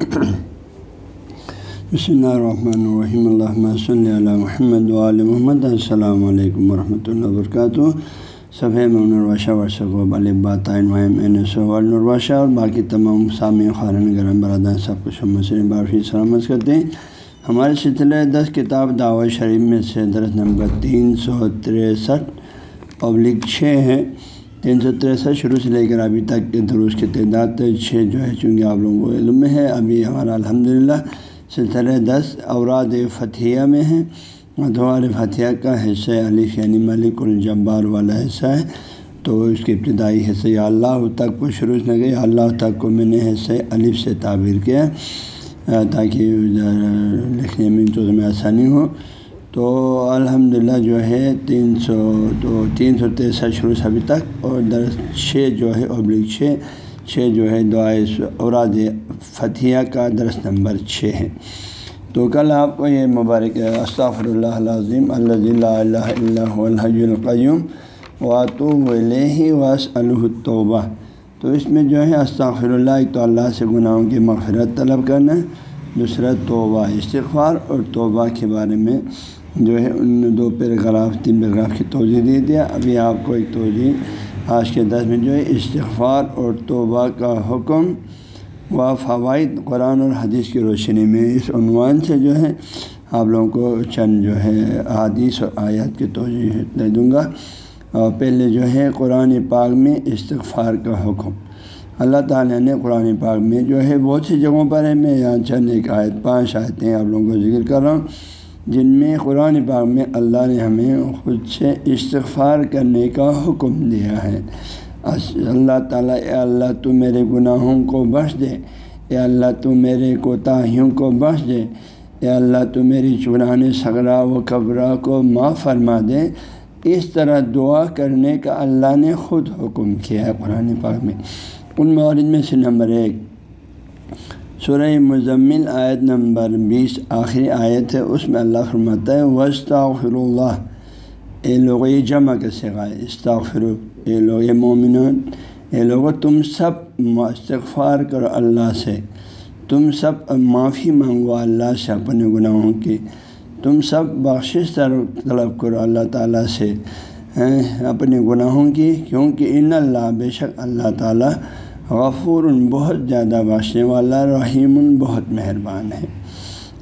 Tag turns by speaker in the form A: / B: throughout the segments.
A: بسم اللہ الرحمن الرحیم اللہ صلی اللہ محمد علیہ محمد السلام علیکم ورحمۃ اللہ وبرکاتہ صفح منوشہ ورثہ النرواشہ اور باقی تمام سامع خارن گرم برادر سب کچھ بارفی سلامت کرتے ہیں ہمارے سلسلہ دس کتاب دعوت شریف میں سے درس نمبر تین سو تریسٹھ پبلک چھ ہے تین سو تریسٹھ شروع سے لے کر ابھی تک کے دروس کی تعداد چھ جو ہے، چونکہ آپ لوگوں کو علم میں ہے، ابھی ہمارا الحمد للہ سلسلہ دس اوراد فتھیہ میں ہے۔ ادوار فتھیہ کا حصہ علیف یعنی ملک الجبار والا حصہ ہے۔ تو اس کی ابتدائی حصہ یا اللہ تک کو شروع سے گئی اللہ تک کو میں نے حصہ الف سے تعبیر کیا تاکہ لکھنے میں تو میں آسانی ہو۔ تو الحمد للہ جو ہے تین سو دو، تین سو تیسٹھ شروع سے ابھی تک اور درس چھ جو ہے ابلک چھ چھ جو ہے دعائے اوراد فتھیہ کا درس نمبر چھ ہے۔ تو کل آپ کو یہ مبارک استغفر اللہ العظیم اللہ اللہ اللہ الحج القیوم واتو ولیہ واس الطوبہ تو اس میں جو ہے استغفر اللہ ایک تو اللہ سے گناہوں کی مغفرت طلب کرنا، دوسرا توبہ استغفار اور توبہ کے بارے میں جو ہے ان دو پیراگراف، تین پیراگراف کی توجہ دے دیا۔ ابھی آپ کو ایک توجہ، آج کے دس میں جو ہے استغفار اور توبہ کا حکم و فوائد قرآن اور حدیث کی روشنی میں اس عنوان سے جو ہے آپ لوگوں کو چند جو ہے حادیث اور آیات کی توجہ دے دوں گا۔ اور پہلے جو ہے قرآن پاک میں استغفار کا حکم۔ اللہ تعالیٰ نے قرآن پاک میں جو ہے بہت سی جگہوں پر ہے، میں یہاں چند ایک آیت، پانچ آیتیں آپ لوگوں کو ذکر کر رہا ہوں۔ جن میں قرآن پاک میں اللہ نے ہمیں خود سے استغفار کرنے کا حکم دیا ہے۔ اللہ تعالیٰ، اے اللہ تو میرے گناہوں کو بخش دے۔ اے اللہ تو میرے کوتاہیوں کو بخش دے۔ اے اللہ تو میری چران سگرا و قبرہ کو معاف فرما دے۔ اس طرح دعا کرنے کا اللہ نے خود حکم کیا ہے قرآن پاک میں۔ ان مورد میں سے نمبر ایک سورہ مزمل آیت نمبر بیس، آخری آیت ہے، اس میں اللہ فرماتا ہے وسطر اللہ. اے لوگ یہ جمع کے سگائے استغفر اے لوگ مومنان اے لوگ تم سب استغفار کرو اللہ سے۔ تم سب معافی مانگو اللہ سے اپنے گناہوں کی۔ تم سب بخشش طلب کرو اللہ تعالیٰ سے۔ ہاں، اپنے گناہوں کی، کیونکہ ان اللہ، بے شک اللہ تعالیٰ غفور بہت زیادہ باشنے والا، رحیم بہت مہربان ہے۔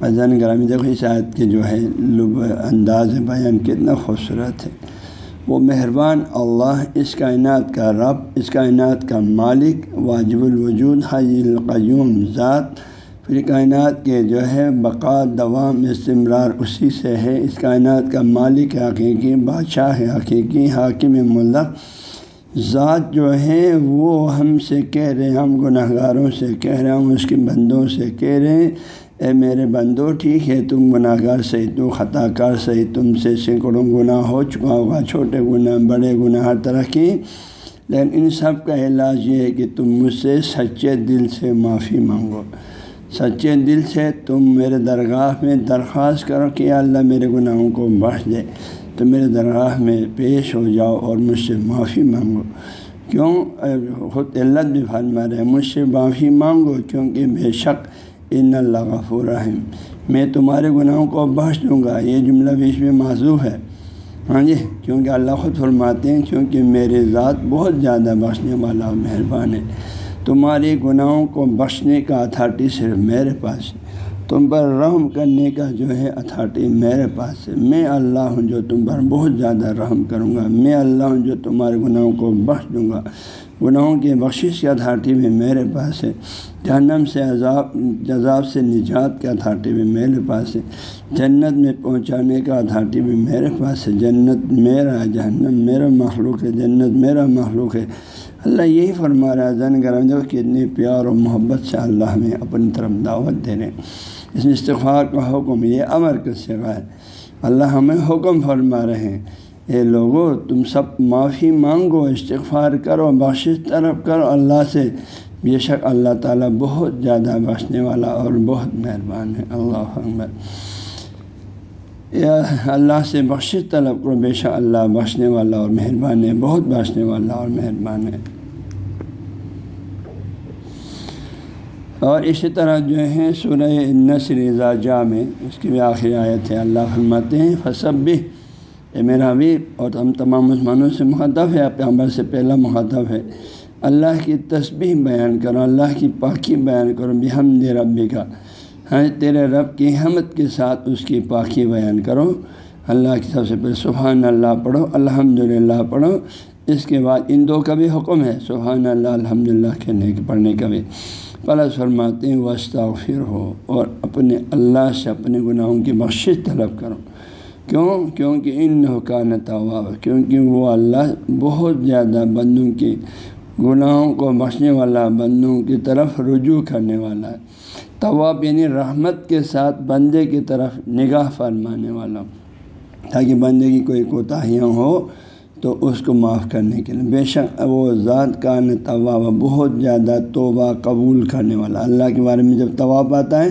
A: اذن گرامی، دیکھو اس آیت کے جو ہے لب انداز بیان کتنا خوبصورت ہے۔ وہ مہربان اللہ، اس کائنات کا رب، اس کائنات کا مالک، واجب الوجود حج القیوم ذات۔ پھر کائنات کے جو ہے بقا دوام استمرار اسی سے ہے۔ اس کائنات کا مالک، حقیقی، بادشاہ، حقیقی، حاکم ملک ذات جو ہے وہ ہم سے کہہ رہے ہیں، ہم گناہ گاروں سے کہہ رہے ہیں اس کے بندوں سے کہہ رہے ہیں۔ اے میرے بندو، ٹھیک ہے، تم گناہ گار صحیح تو خطا کار صحیح تم سے سینکڑوں گناہ ہو چکا ہوگا، چھوٹے گناہ، بڑے گناہ، ہر طرح کی لیکن ان سب کا علاج یہ ہے کہ تم مجھ سے سچے دل سے معافی مانگو۔ سچے دل سے تم میرے درگاہ میں درخواست کرو کہ اللہ میرے گناہوں کو بخش دے۔ تو میرے درگاہ میں پیش ہو جاؤ اور مجھ سے معافی مانگو۔ کیوں؟ خود علت بھی فرما رہے مجھ سے معافی مانگو کیونکہ بے شک ان اللہ غفور رحم میں تمہارے گناہوں کو بخش دوں گا۔ یہ جملہ بیچ میں معذوف ہے۔ ہاں جی کیونکہ اللہ خود فرماتے ہیں، کیونکہ میرے ذات بہت زیادہ بخشنے والا مہربان ہے۔ تمہارے گناہوں کو بخشنے کا اتھارٹی صرف میرے پاس ہے۔ تم پر رحم کرنے کا جو ہے اتھارٹی میرے پاس ہے۔ میں اللہ ہوں جو تم پر بہت زیادہ رحم کروں گا۔ میں اللہ ہوں جو تمہارے گناہوں کو بخش دوں گا۔ گناہوں کی بخشش کی اتھارٹی بھی میرے پاس ہے۔ جہنم سے عذاب عذاب سے نجات کا اتھارٹی بھی میرے پاس ہے۔ جنت میں پہنچانے کا اتھارٹی بھی میرے پاس ہے۔ جنت میرا جہنم میرا مخلوق ہے، جنت میرا مخلوق ہے۔ اللہ یہی فرما رہا ہے زن گرم جو کہ پیار و محبت سے اللہ ہمیں اپنی طرف دعوت دے رہے ہیں۔ اس میں استغفار کا حکم، یہ امر کا سگا ہے اللہ ہمیں حکم فرما رہے ہیں۔ اے لوگوں تم سب معافی مانگو، استغفار کرو بخش طرف کرو اللہ سے۔ بے شک اللہ تعالیٰ بہت زیادہ بخشنے والا اور بہت مہربان ہے۔ اللہ اکبر۔ یا اللہ سے بخش طلب کرو، بے شک اللہ بخشنے والا اور مہربان ہے، بہت بخشنے والا اور مہربان ہے۔ اور اسی طرح جو ہے سورہ نصر جا میں، اس کی بھی آخری آیت ہے، اللہ فرماتے ہیں فصب بھی اے میرا حبیب، اور ہم تمام مسلمانوں سے مخاطب ہے پیغمبر سے پہلا مخاطب ہے۔ اللہ کی تسبیح بیان کرو، اللہ کی پاکی بیان کرو، بحمد ربی کا ہاں تیرے رب کی حمد کے ساتھ اس کی پاکی بیان کرو۔ اللہ کی سب سے پہلے سبحان اللہ پڑھو الحمد للہ پڑھو۔ اس کے بعد ان دو کا بھی حکم ہے، سبحان اللہ الحمد للہ کہنے کے پڑھنے کا بھی۔ پلس فرماتے ہیں وسطر ہو اور اپنے اللہ سے اپنے گناہوں کی بخشش طلب کرو۔ کیوں؟ کیونکہ ان حکان طواب کیونکہ وہ اللہ بہت زیادہ بندوں کی گناہوں کو بخشنے والا، بندوں کی طرف رجوع کرنے والا۔ ہے طواب یعنی رحمت کے ساتھ بندے کی طرف نگاہ فرمانے والا، تاکہ بندے کی کوئی کوتاہیاں ہو تو اس کو معاف کرنے کے لیے۔ بے شک وہ ذات کا طواب بہت زیادہ توبہ قبول کرنے والا۔ اللہ کے بارے میں جب طواب آتا ہے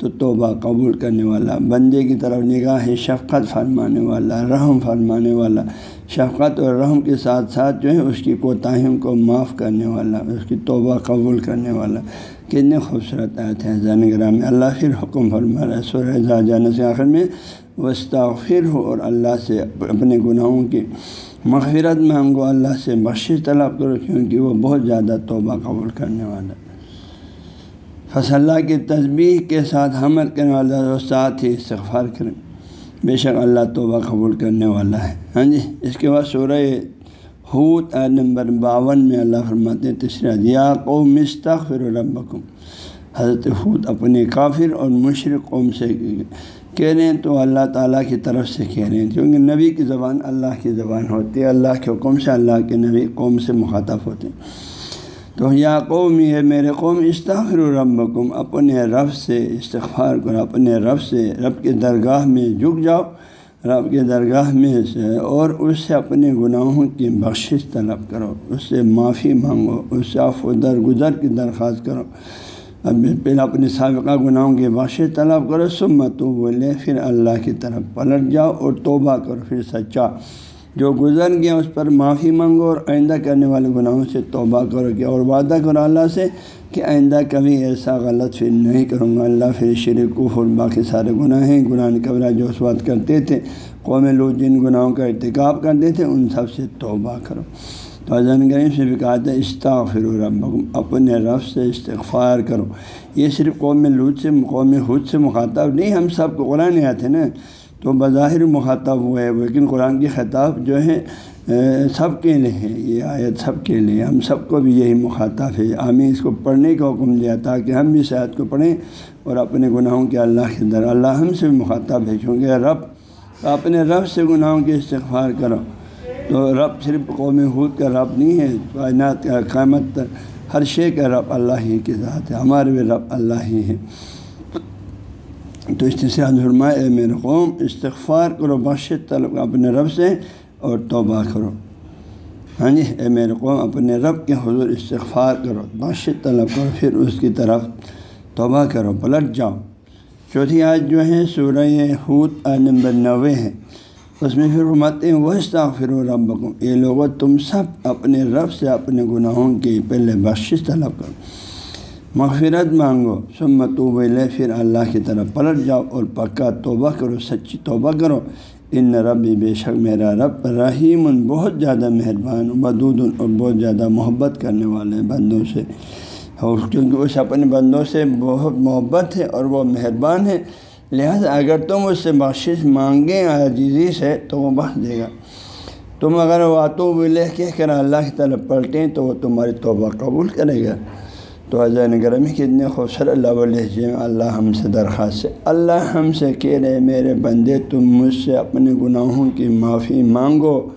A: تو توبہ قبول کرنے والا۔ بندے کی طرف نگاہ شفقت فرمانے والا، رحم فرمانے والا۔ شفقت اور رحم کے ساتھ ساتھ جو ہے اس کی کوتاہیوں کو معاف کرنے والا، اس کی توبہ قبول کرنے والا۔ کتنے خوبصورت آئے تھے زین گرام میں اللہ پھر حکم فرما رہا ہے۔ سورہ جانے سے آخر میں وسطر ہو اور اللہ سے اپنے گناہوں کی مغفرت میں ہم کو اللہ سے بخشش طلب کرو، کیونکہ وہ بہت زیادہ توبہ قبول کرنے والا فص اللہ کی تصبیح کے ساتھ حمل کرنے والا اور ساتھ ہی استغفار کریں۔ بے شک اللہ توبہ قبول کرنے والا ہے۔ ہاں جی اس کے بعد سورہ حوت آئے نمبر باون میں اللہ فرماتے تیسرا یا قوم مستغفر ربکم۔ حضرت حوت اپنے کافر اور مشرق قوم سے کہہ رہے ہیں تو اللہ تعالیٰ کی طرف سے کہہ رہے ہیں کیونکہ نبی کی زبان اللہ کی زبان ہوتی ہے، اللہ کے حکم سے اللہ کے نبی قوم سے مخاطب ہوتے ہیں۔ تو یا قومی ہے، میرے قوم استغفر ربکم، اپنے رب سے استغفار کرو، اپنے رب سے، رب کے درگاہ میں جھک جاؤ، رب کے درگاہ میں سے اور اس سے اپنے گناہوں کی بخشش طلب کرو، اس سے معافی مانگو، اس سے آف و درگزر کی درخواست کرو۔ اب پہلے اپنے سابقہ گناہوں کی بخش طلب کرو سب تو بولے پھر اللہ کی طرف پلٹ جاؤ اور توبہ کرو، پھر سچا۔ جو گزر گیا اس پر معافی مانگو اور آئندہ کرنے والے گناہوں سے توبہ کرو کہ اور وعدہ کرو اللہ سے کہ آئندہ کبھی ایسا غلط پھر نہیں کروں گا۔ اللہ پھر شرک اور باقی سارے گناہ ہیں گناہ قبرہ جو اس بات کرتے تھے، قوم لوگ جن گناہوں کا ارتکاب کرتے تھے، ان سب سے توبہ کرو۔ تو ازن کریم سے بھی کہا تھا استغفر ربکم، اپنے رف سے استغفار کرو۔ یہ صرف قوم لوت سے، قوم حد سے مخاطب نہیں، ہم سب کو قرآن آتے نا۔ تو بظاہر مخاطب ہوئے ہے لیکن قرآن کی خطاب جو ہے سب کے لیے ہے، یہ آیت سب کے لیے۔ ہم سب کو بھی یہی مخاطب ہے۔ ہمیں اس کو پڑھنے کا حکم دیا تاکہ ہم بھی اس آیت کو پڑھیں اور اپنے گناہوں کے اللہ کے در اللہ ہم سے بھی مخاطب ہے۔ کیونکہ رب، اپنے رب سے گناہوں کے استغفار کرو۔ تو رب صرف قوم حود کا رب نہیں ہے، کائنات کا، قیامت ہر شے کا رب اللہ ہی کے ذات ہے، ہمارے بھی رب اللہ ہی ہے تو اس سے اے میرے قوم، استغفار کرو بخش طلب اپنے رب سے اور توبہ کرو۔ ہاں جی اے میرے قوم، اپنے رب کے حضور استغفار کرو بخش طلب کرو، پھر اس کی طرف توبہ کرو، پلٹ جاؤ۔ چوتھی آج جو ہے، سورہ حوت نمبر نوے ہے۔ اس میں پھر ہیں وہ استغفر و رب یہ لوگوں تم سب اپنے رب سے اپنے گناہوں کی پہلے بخش طلب کرو۔ مغفرت مانگو سب لے پھر اللہ کی طرف پلٹ جاؤ اور پکا توبہ کرو، سچی توبہ کرو۔ ان رب بے شک میرا رب رحیم، بہت زیادہ مہربان بدود اور بہت زیادہ محبت کرنے والے بندوں سے۔ اور کیونکہ اس اپنے بندوں سے بہت محبت ہے اور وہ مہربان ہے لہذا اگر تم اس سے بخشش مانگیں عزیزی سے، تو وہ بخش دے گا۔ تم اگر واتو لے کہہ کر اللہ کی طرف پلٹیں، تو وہ تمہاری توبہ قبول کرے گا۔ تو عظین گرمی کتنے خوبصورت اللہ علیہ جی، اللہ ہم سے درخواست سے اللہ ہم سے کہہ رہے میرے بندے، تم مجھ سے اپنے گناہوں کی معافی مانگو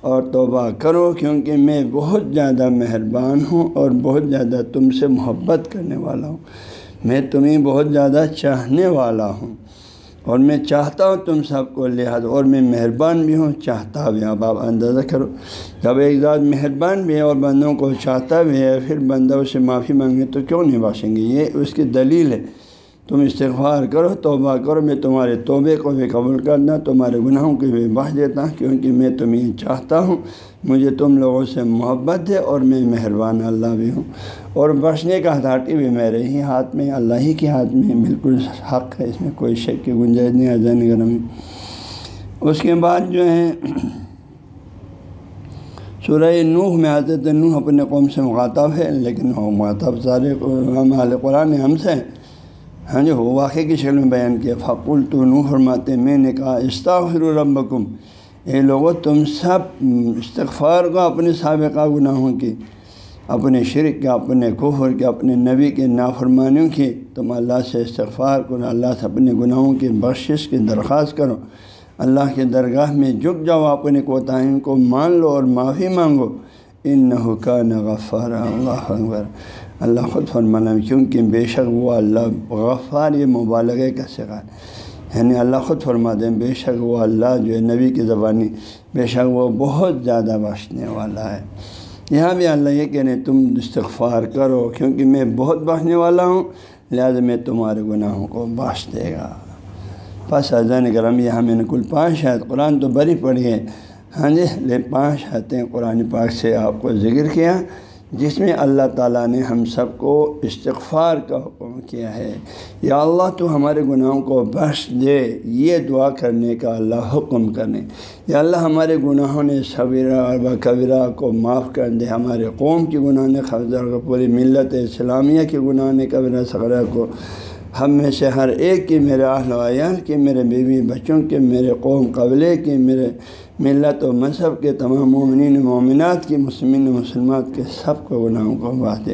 A: اور توبہ کرو، کیونکہ میں بہت زیادہ مہربان ہوں اور بہت زیادہ تم سے محبت کرنے والا ہوں۔ میں تمہیں بہت زیادہ چاہنے والا ہوں اور میں چاہتا ہوں تم سب کو لحاظ اور میں مہربان بھی ہوں، چاہتا بھی اب آپ اندازہ کرو، جب ایک ذات مہربان بھی ہے اور بندوں کو چاہتا بھی ہے، پھر بندوں سے معافی مانگے تو کیوں نہیں باشیں گے؟ یہ اس کی دلیل ہے۔ تم استغفار کرو، توبہ کرو، میں تمہارے توبے کو بھی قبول کرنا، تمہارے گناہوں کو بھی بخش دیتا ہوں، کیونکہ میں تمہیں چاہتا ہوں۔ مجھے تم لوگوں سے محبت ہے اور میں مہربان اللہ بھی ہوں۔ اور بخشنے کا اتھارٹی بھی میرے ہی ہاتھ میں، اللہ ہی کے ہاتھ میں بالکل حق ہے، اس میں کوئی شک کی گنجائش نہیں اذان گرم اس کے بعد جو ہے، سورہ نوح میں حضرت نوح اپنے قوم سے مخاطب ہے، لیکن وہ مخاطب سارے ہم قرآن ہم سے۔ ہاں جی وہ واقعے کی شکل میں بیان کیا۔ فقول تو نو فرماتے، میں نے کہا استغفر ربکم۔ اے لوگوں تم سب استغفار کو اپنے سابقہ گناہوں کی، اپنے شرک کے، اپنے کفر کے، اپنے نبی کے، نافرمانیوں کی، تم اللہ سے استغفار کرو، اللہ سے اپنے گناہوں کی بخشش کی درخواست کرو۔ اللہ کے درگاہ میں جھک جاؤ اپنے کوتاہین کو مان لو اور معافی مانگو۔ ان نہ غفار اللہ اکبر۔ اللہ خود فرمانا کیونکہ بے شک وہ اللہ غفار یہ مبالغ کا سگا یعنی اللہ خود فرما دیں، بے شک وہ اللہ جو ہے نبی کی زبانی، بے شک وہ بہت زیادہ بخشنے والا ہے۔ یہاں بھی اللہ یہ کہنے تم استغفار کرو، کیونکہ میں بہت بخشنے والا ہوں، لہٰذا میں تمہارے گناہوں کو بخش دے گا۔ بس اذان کرم، یہاں میں نے کل پانچ شاید قرآن تو بری پڑھی ہے۔ ہاں جی لے پانچ آتے قرآن پاک سے آپ کو ذکر کیا۔ جس میں اللہ تعالیٰ نے ہم سب کو استغفار کا حکم کیا ہے۔ یا اللہ، تو ہمارے گناہوں کو بخش دے۔ یہ دعا کرنے کا اللہ حکم کرنے۔ یا اللہ، ہمارے گناہوں نے صبیرہ اور کبیرہ کو معاف کر دے۔ ہمارے قوم کی گناہ نے خبر کو، پوری ملت اسلامیہ کے گناہ نے کبیرہ صغرہ کو۔ ہم میں سے ہر ایک کی میرے اہل ویال کے، میرے بیوی بچوں کے، میرے قوم قبلے کے، میرے ملت و مذہب کے تمام مومنین مومنات کی، مسلمین مسلمات کے سب کو گناہوں کو بات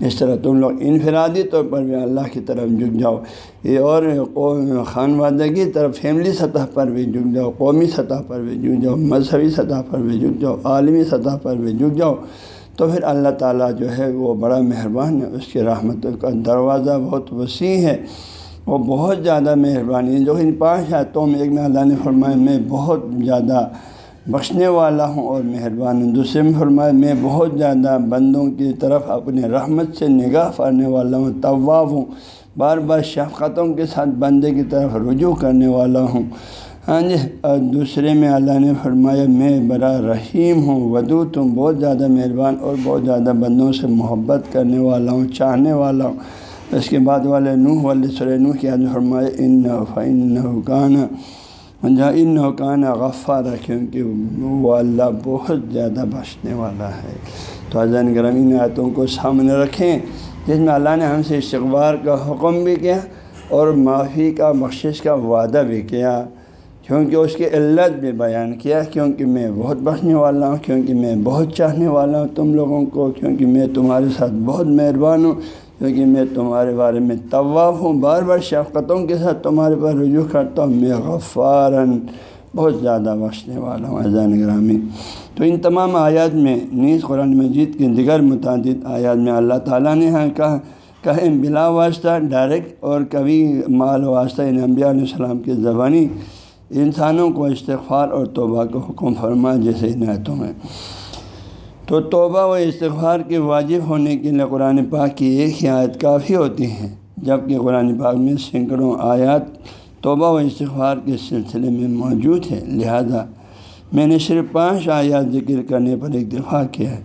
A: اس طرح تم لوگ انفرادی طور پر بھی اللہ کی طرف جھک جاؤ۔ یہ اور قوم خانوادگی طرف، فیملی سطح پر بھی جھک جاؤ، قومی سطح پر بھی جھک جاؤ، مذہبی سطح پر بھی جھک جاؤ، عالمی سطح پر بھی جھک جاؤ۔ تو پھر اللہ تعالیٰ جو ہے وہ بڑا مہربان ہے، اس کی رحمت کا دروازہ بہت وسیع ہے۔ وہ بہت زیادہ مہربانی ہے جو ان پانچ آیتوں میں ایک میں اللہ نے فرمایا، میں بہت زیادہ بخشنے والا ہوں اور مہربان ہوں۔ دوسرے میں فرمایا، میں بہت زیادہ بندوں کی طرف اپنے رحمت سے نگاہ پڑنے والا ہوں طواب ہوں، بار بار شفقتوں کے ساتھ بندے کی طرف رجوع کرنے والا ہوں۔ ہاں جی اور دوسرے میں اللہ نے فرمایا، میں بڑا رحیم ہوں، ودود ہوں، بہت زیادہ مہربان اور بہت زیادہ بندوں سے محبت کرنے والا ہوں، چاہنے والا ہوں۔ اس کے بعد والے نوح والے نوح کی آدمی فرمایا ان فن حکانہ جہاں ان حکانہ غفار کیونکہ وہ اللہ بہت زیادہ بخشنے والا ہے۔ تو حضرت گرم ان آیتوں کو سامنے رکھیں، جس میں اللہ نے ہم سے استغبار کا حکم بھی کیا اور معافی کا، بخشش کا وعدہ بھی کیا۔ کیونکہ اس کی علت بھی بیان کیا، کیونکہ میں بہت بخشنے والا ہوں، کیونکہ میں بہت چاہنے والا ہوں تم لوگوں کو، کیونکہ میں تمہارے ساتھ بہت مہربان ہوں۔ کیونکہ میں تمہارے بارے میں طواف ہوں، بار بار شفقتوں کے ساتھ تمہارے پر رجوع کرتا ہوں، میں غفارن، بہت زیادہ بخشنے والا ہوں اذان گرامی تو ان تمام آیات میں، نیز قرآن مجید کے دیگر متعدد آیات میں اللہ تعالیٰ نے ہاں کہا کہیں بلا واسطہ، ڈائریکٹ اور کبھی مال واسطہ ان انبیاء علیہ السلام کے زبانی انسانوں کو استغفار اور توبہ کو حکم فرما جیسے عنایتوں میں۔ تو توبہ و استغفار کے واجب ہونے کے لیے قرآن پاک کی ایک ہی آیت کافی ہوتی ہے جبکہ قرآن پاک میں سینکڑوں آیات توبہ و استغفار کے سلسلے میں موجود ہے لہذا میں نے صرف پانچ آیات ذکر کرنے پر اتفاق کیا۔ ہے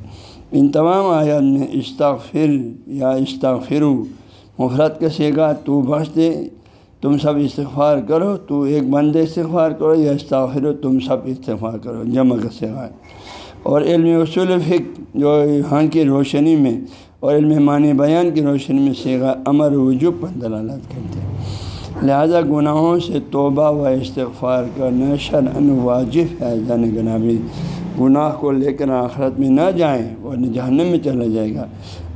A: ان تمام آیات میں استغفر یا استغفرو مفرت کا سیگا، تو بخش دے، تم سب استغفار کرو، تو ایک بندے استغفار کرو یا استغفر تم سب استغفار کرو، جمع کا سگا اور علم اصول فک جو ہاں کی روشنی میں اور علم معنی بیان کی روشنی میں سیگا امر وجوب پر دلالت کرتے ہیں۔ لہذا گناہوں سے توبہ و استغفار کرنا شرعن واجب ہے زن گنابی گناہ کو لے کر آخرت میں نہ جائیں ورنہ جہنم میں چلا جائے گا۔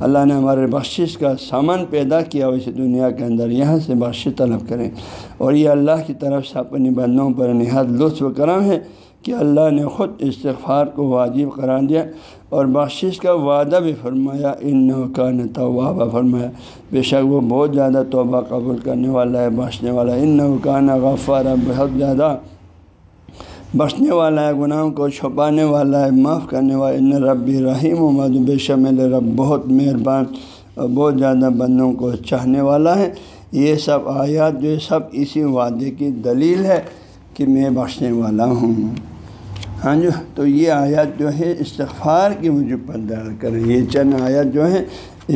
A: اللہ نے ہمارے بخشش کا سامان پیدا کیا اسے دنیا کے اندر یہاں سے بخش طلب کریں۔ اور یہ اللہ کی طرف سے اپنی بندوں پر نہایت لطف و کرم ہے۔ کہ اللہ نے خود استغفار کو واجب قرار دیا اور بخشش کا وعدہ بھی فرمایا ان کا توبہ فرمایا، بے شک وہ بہت زیادہ توبہ قبول کرنے والا ہے، بخشنے والا ان کا غفار بہت زیادہ بخشنے والا ہے، گناہوں کو چھپانے والا ہے، معاف کرنے والا ان ربی رحیم و مد، بے شمل رب بہت مہربان اور بہت زیادہ بندوں کو چاہنے والا ہے۔ یہ سب آیات جو سب اسی وعدے کی دلیل ہے کہ میں بخشنے والا ہوں۔ ہاں جو، تو یہ آیات جو ہے استغفار کی مجھے پر درد کریں، یہ چند آیات جو ہے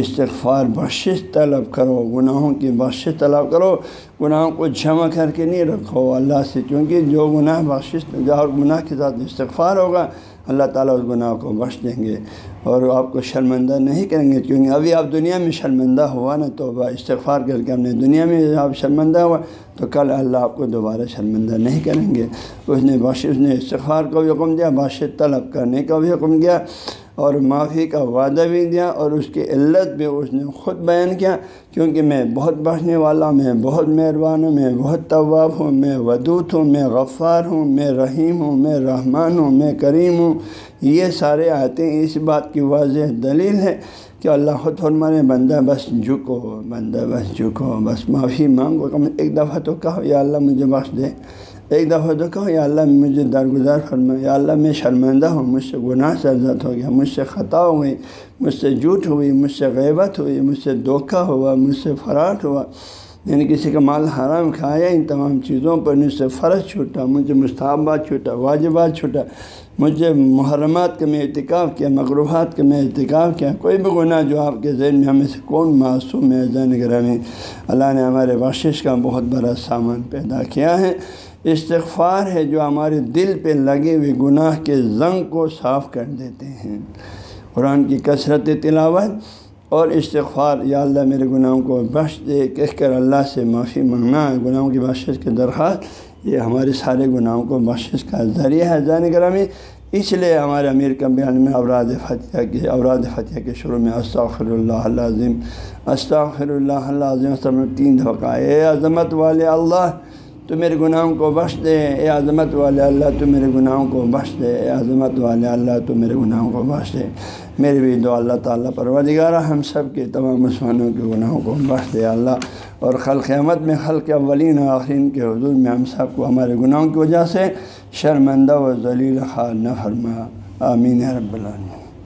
A: استغفار، بخشش طلب کرو، گناہوں کی بخشش طلب کرو، گناہوں کو جمع کر کے نہیں رکھو۔ اللہ سے، چونکہ جو گناہ، بخشش جو گناہ کے ساتھ استغفار ہوگا، اللہ تعالیٰ اس گناہ کو بخش دیں گے۔ اور آپ کو شرمندہ نہیں کریں گے، کیونکہ ابھی آپ دنیا میں شرمندہ ہوا نا تو استغفار کر کے ہم نے دنیا میں آپ شرمندہ ہوا، تو کل اللہ آپ کو دوبارہ شرمندہ نہیں کریں گے۔ اس نے بخش اس نے استغفار کا بھی حکم دیا بخش طلب کرنے کا بھی حکم دیا۔ اور معافی کا وعدہ بھی دیا اور اس کی علت بھی اس نے خود بیان کیا کیونکہ میں بہت بڑھنے والا میں بہت مہربان ہوں، میں بہت طواب ہوں، میں ودوت ہوں، میں غفار ہوں، میں رحیم ہوں، میں رحمان ہوں، میں کریم ہوں۔ یہ سارے آتے ہیں اس بات کی واضح دلیل ہے کہ اللہ خود فرمانے، بندہ بس جھکو، بندہ بس جھکو، بس معافی مانگو۔ کم ایک دفعہ تو کہو، یا اللہ مجھے بخش دے۔ ایک دفعہ تو کہو یا اللہ مجھے درگزار فرما یا اللہ میں شرمندہ ہوں مجھ سے گناہ سرزت ہو گیا مجھ سے خطا ہوئی مجھ سے جھوٹ ہوئی مجھ سے غیبت ہوئی مجھ سے دھوکہ ہوا مجھ سے فراٹ ہوا یعنی کسی کا مال حرام کھایا ان تمام چیزوں پر مجھ سے فرض چھوٹا، مجھے مستحبات چھوٹا، واجبات چھوٹا، مجھے محرمات کے میں ارتکاب کیا، مغروحات کے میں ارتکاب کیا، کوئی بھی گناہ جو آپ کے ذہن میں ہمیں سے کون معصوم ہے، ذہن گرامی، اللہ نے ہمارے بخشش کا بہت بڑا سامان پیدا کیا ہے۔ استغفار ہے جو ہمارے دل پہ لگے ہوئے گناہ کے زنگ کو صاف کر دیتے ہیں۔ قرآن کی کثرت تلاوت اور استغفار، یا اللہ میرے گناہوں کو بخش دے، کہہ کر اللہ سے معافی مانگنا، گناہوں کی بخشش کی درخواست، یہ ہمارے سارے گناہوں کو بخشش کا ذریعہ ہے۔ زین گرامی، اس لیے ہمارے امیر کا بیان میں اوراد فتح کے، اوراد فتح کے شروع میں استغفر اللہ عظیم استغفر اللہ عظیم تین دھوکہ اے عظمت والے اللہ تو میرے گناہوں کو بخش دے، اے عظمت والے اللہ، تو میرے گناہوں کو بخش دے۔ اے عظمت والے اللہ، تو میرے گناہوں کو بخش دے۔ میرے بھی دو اللہ تعالیٰ، پروردگارہ، ہم سب کے تمام مسلمانوں کے گناہوں کو بخش دے۔ اللہ، اور خلقیامت میں خلق اولین و آخرین کے حضور میں ہم سب کو ہمارے گناہوں کی وجہ سے شرمندہ و ذلیل خال نہ فرما۔ آمین رب العالمین۔